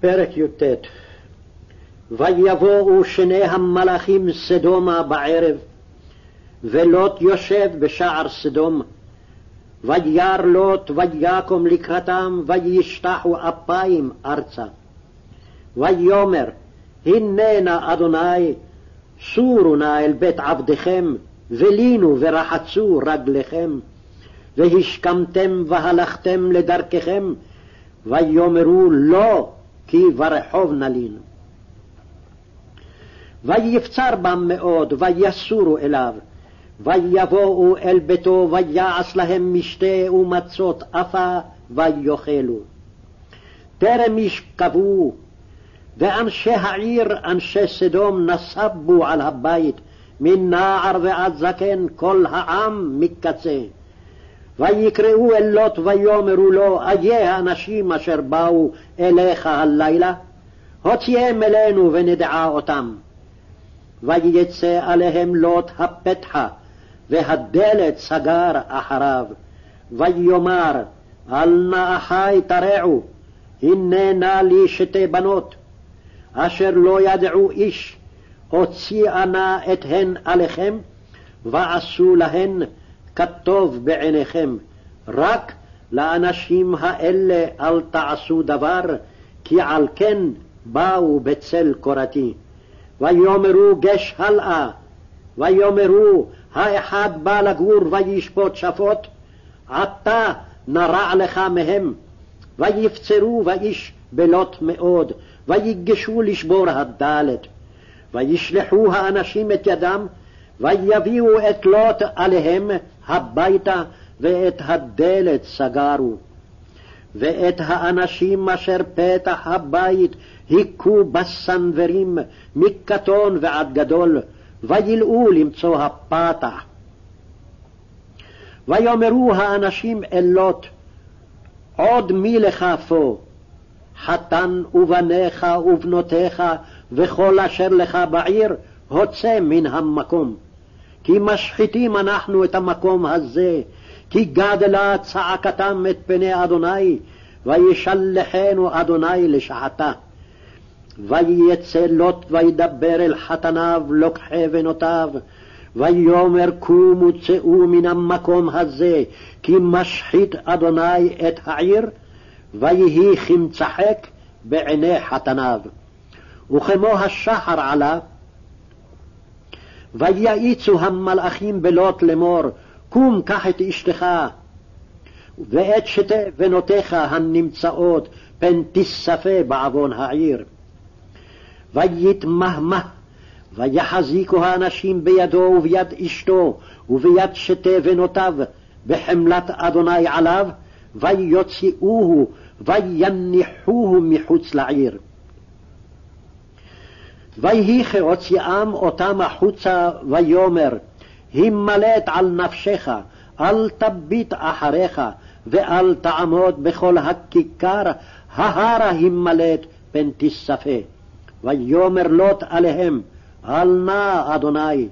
פרק י"ט ויבואו שני המלאכים סדומה בערב, ולוט יושב בשער סדום. וירא לוט ויקום לקראתם, וישתחו אפיים ארצה. ויאמר, הננה אדוני, סורו נא אל בית עבדכם, ולינו ורחצו רגליכם, והשכמתם והלכתם לדרככם, ויאמרו לא, כי ברחוב נלין. ויפצר בם מאוד, ויסורו אליו, ויבואו אל ביתו, ויעש להם משתה ומצות עפה, ויאכלו. טרם ישכבו, ואנשי העיר, אנשי סדום, נסבו על הבית, מנער ועד זקן, כל העם מקצה. ויקראו אל לוט ויאמרו לו, איה האנשים אשר באו אליך הלילה? הוציאם אלינו ונדעה אותם. ויצא עליהם לוט הפתחה, והדלת סגר אחריו. ויאמר, אל נא אחי תרעו, הנה נא לי שתי בנות, אשר לא ידעו איש, הוציאה נא את הן עליכם, ועשו להן כטוב בעיניכם, רק לאנשים האלה אל תעשו דבר, כי על כן באו בצל קורתי. ויאמרו גש הלאה, ויאמרו האחד בא לגור וישפוט שפוט, עתה נרע לך מהם. ויפצרו ואיש בלוט מאוד, ויגשו לשבור הדלת. וישלחו האנשים את ידם, ויביאו את לוט עליהם הביתה, ואת הדלת סגרו. ואת האנשים אשר פתח הבית היכו בסנוורים, מקטון ועד גדול, וילאו למצוא הפתח. ויאמרו האנשים אל לוט, עוד מי לך פה? חתן ובניך ובנותיך וכל אשר לך בעיר, הוצא מן המקום. כי משחיתים אנחנו את המקום הזה, כי גדלה צעקתם את פני אדוני, וישלחנו אדוני לשחתה. ויצא לוט וידבר אל חתניו לוקחי בנותיו, ויאמר קומו צאו מן המקום הזה, כי משחית אדוני את העיר, ויהי כמצחק בעיני חתניו. וכמו השחר עלה, ויעיצו המלאכים בלוט לאמור, קום קח את אשתך ואת שתי בנותיך הנמצאות, פן תספה בעוון העיר. ויתמהמה, ויחזיקו האנשים בידו וביד אשתו, וביד שתי בנותיו, בחמלת אדוני עליו, ויוציאוהו, ויניחוהו מחוץ לעיר. ויהי כהוציאם אותם החוצה, ויאמר, הימלט על נפשך, אל תביט אחריך, ואל תעמוד בכל הכיכר, ההרה הימלט פן תספה. ויאמר לוט עליהם, אל נא אדוני,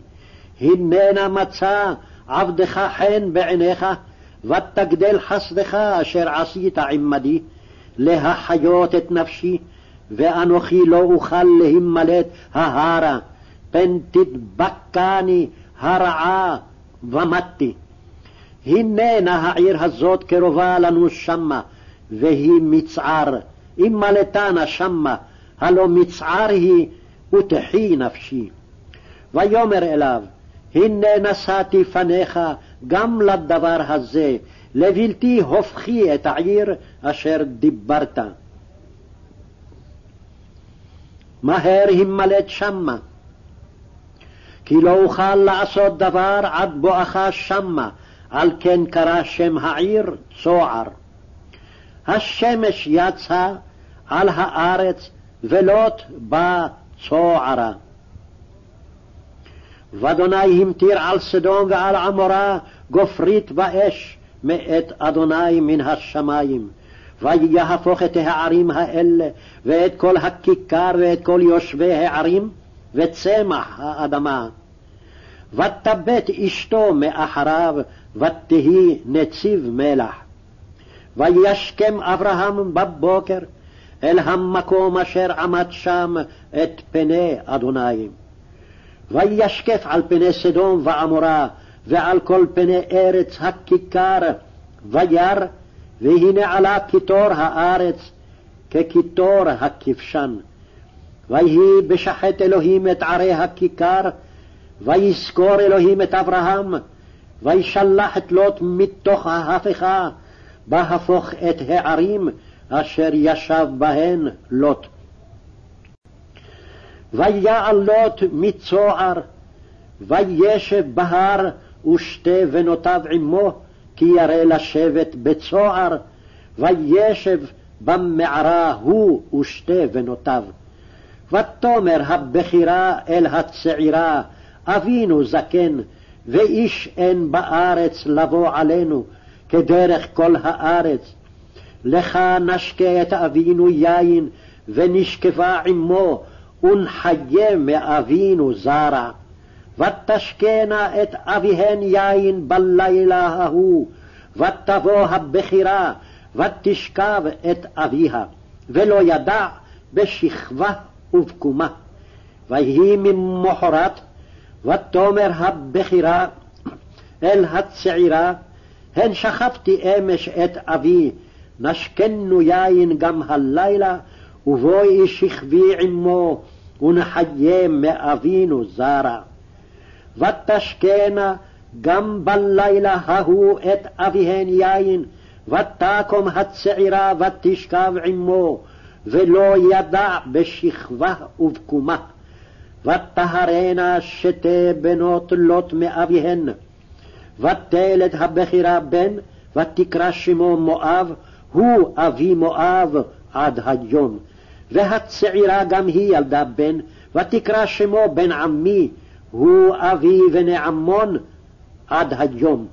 הננה מצא עבדך חן בעיניך, ותגדל חסדך אשר עשית עמדי, להחיות את נפשי, ואנוכי לא אוכל להימלט ההרה, פן תדבקני הרעה ומתי. הננה העיר הזאת קרובה לנו שמה, והיא מצער, אם מלטנה שמה, הלא מצער היא, ותחי נפשי. ויאמר אליו, הנה נשאתי פניך גם לדבר הזה, לבלתי הופכי את העיר אשר דיברת. מהר הימלט שמה, כי לא אוכל לעשות דבר עד בואך שמה, על כן קרא שם העיר צוער. השמש יצא על הארץ, ולוט בא צוערה. ואדוני המטיר על סדום ועל עמורה גופרית באש מאת אדוני מן השמים. ויהפוך את הערים האלה, ואת כל הכיכר, ואת כל יושבי הערים, וצמח האדמה. ותבט אשתו מאחריו, ותהי נציב מלח. וישכם אברהם בבוקר, אל המקום אשר עמד שם את פני אדוני. וישקף על פני סדום ועמורה, ועל כל פני ארץ הכיכר, וירא, והנה עלה קיטור הארץ, כקיטור הכבשן. ויהי בשחט אלוהים את ערי הכיכר, ויזכור אלוהים את אברהם, וישלח את לוט מתוך ההפכה, בהפוך את הערים אשר ישב בהן לוט. ויעל לוט מצוער, וישב בהר, ושתי בנותיו עמו, כי ירא לשבת בצוער, וישב במערה הוא ושתי בנותיו. ותאמר הבכירה אל הצעירה, אבינו זקן, ואיש אין בארץ לבוא עלינו, כדרך כל הארץ. לך נשקה את אבינו יין, ונשקפה עמו, ונחיה מאבינו זרע. ותשקנה את אביהן יין בלילה ההוא, ותבוא הבכירה, ותשכב את אביה, ולא ידע בשכבה ובקומה. ויהי ממחרת, ותאמר הבכירה אל הצעירה, הן שכבתי אמש את אבי, נשקנו יין גם הלילה, ובואי שכבי עמו, ונחיה מאבינו זרע. ותשקנה גם בלילה ההוא את אביהן יין, ותקום הצעירה ותשכב עמו, ולא ידע בשכבה ובקומה. ותהרנה שתי בנות לוט מאביהן. ותלד הבכירה בן, ותקרא שמו מואב, הוא אבי מואב עד היום. והצעירה גם היא ילדה בן, ותקרא שמו בן עמי, הוא אבי בני עמון עד היום.